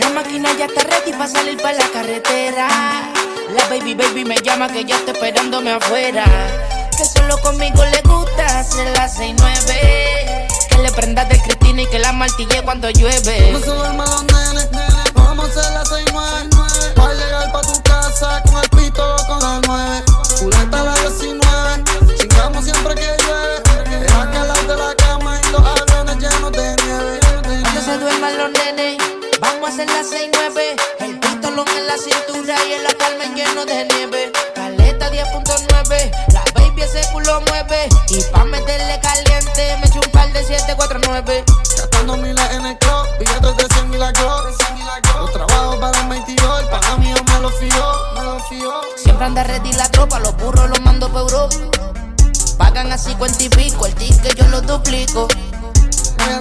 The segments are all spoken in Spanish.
La máquina ya está ready para salir para la carretera. La baby baby me llama que ya está esperándome afuera. Que solo conmigo le gusta hacer las 6 9 Que le prendas de Cristina y que la martille cuando llueve. No se duerman los nenes, vamos a hacer las 6 9 Va a llegar pa' tu casa con el pito con las 9 vamos a hacer las 6 9 El pistolón en la cintura y en la palma lleno de nieve. Caleta 10.9, la baby ese culo mueve. Y pa' meterle caliente, me echo un par de 749. Gastando miles en el club, billetes de 100 mil a. Los trabajos para el 22, el pana mío me lo fió, me lo fió. Siempre anda ready la tropa, los burros los mando pa' Europa. Pagan así cuenta y pico, el ticket yo lo duplico. Ella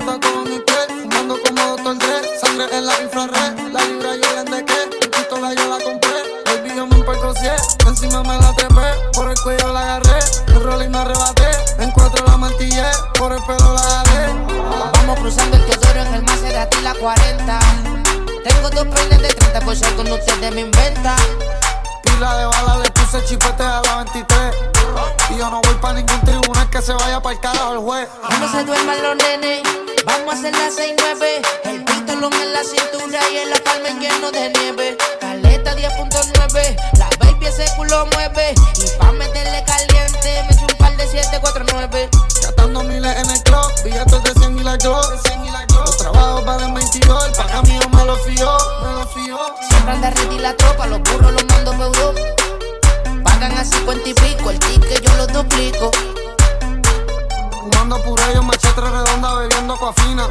está como Dr. Dre. Sangre en la infrared, la libra yo de qué. Mi pistola yo la compré, baby yo me percocié. Encima me la trepé, por el cuello la agarré. El rolling me arrebaté, en cuatro la martillé, por el pelo la agarré. Vamos cruzando el Teodoro en el Maserati la 40. Tengo dos peines de 30 por si con ustedes me inventa. Pila de bala le puse chipete a la 23. Y yo no voy pa' ningún tribunal que se vaya para el carajo el juez. Cuando se duerman los nenes, vamos a hacer las 6 9 El pistolón en la cintura y en la palma lleno de nieve. Caleta 10.9, la baby ese culo mueve. Y pa' meterle caliente, me echo un par de 749. Gastando miles en el club, billetes de 100 mil a. Los trabajos para el 22, el pana mío me lo fió, me lo fió. Siempre anda ready la tropa, los burros los mando pa' Europa. Pagan así cuenta y pico, el ticket yo lo duplico. Fumando puro yo machete redonda, bebiendo coafina.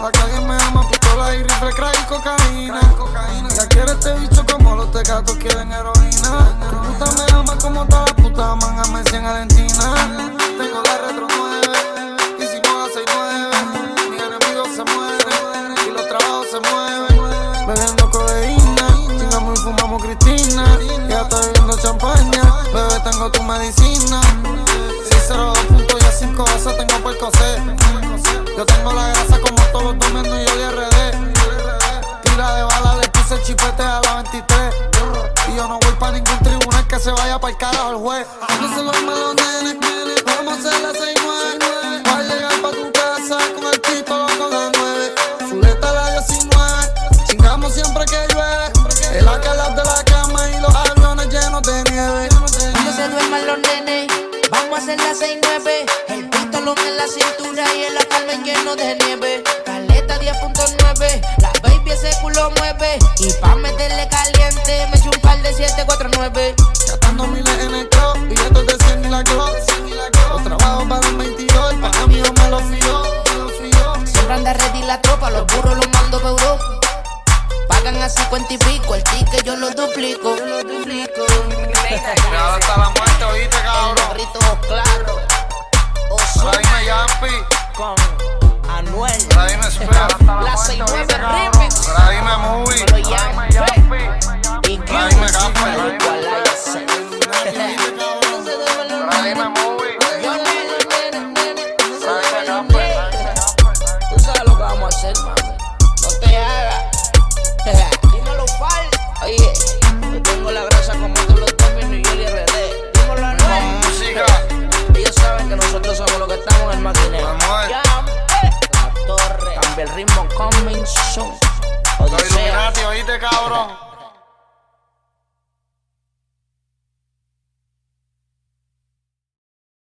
La calle me ama, pistola y rifle, crack y cocaína. Ya quiere este bicho como los tecatos quieren heroína. Ya está bebiendo champaña, bebé tengo tu medicina. 602 puntos y a 5 veces tengo por coser. Yo tengo la grasa como todos los y yo de RD. Tira de bala, le puse chipete a la 23. Y yo no voy pa' ningún tribunal que se vaya para el carajo el juez. No se los malos nenes, vamos a las 6 9 Va a llegar pa' tu se duerman los nenes, vamos a hacer las 6 9 El pistolón en la cintura y en la palma lleno de nieve. Caleta 10.9, la baby ese culo mueve. Y pa' meterle caliente, me echo un par de 749. Gastando miles en el club, billetes de 100 mil a Glock. Los trabajos para el 22, el pana mío me lo fió. Siempre anda ready la tropa, los burros los mando pa' Europa. Pagan así cuenta y pico, el ticket yo lo duplico. Yo lo duplico. Cuidado hasta la muerte, oíste, cabrón. Gorritos claro. Oso Ahora dime Yampi, con Anuel. ahora dime Spera, La 69 remix. ahora dime Movie, Me lo llaman. Y ahora dime ahora dime ritmo, coming soon. los Odisea. Illuminati, oíste, cabrón.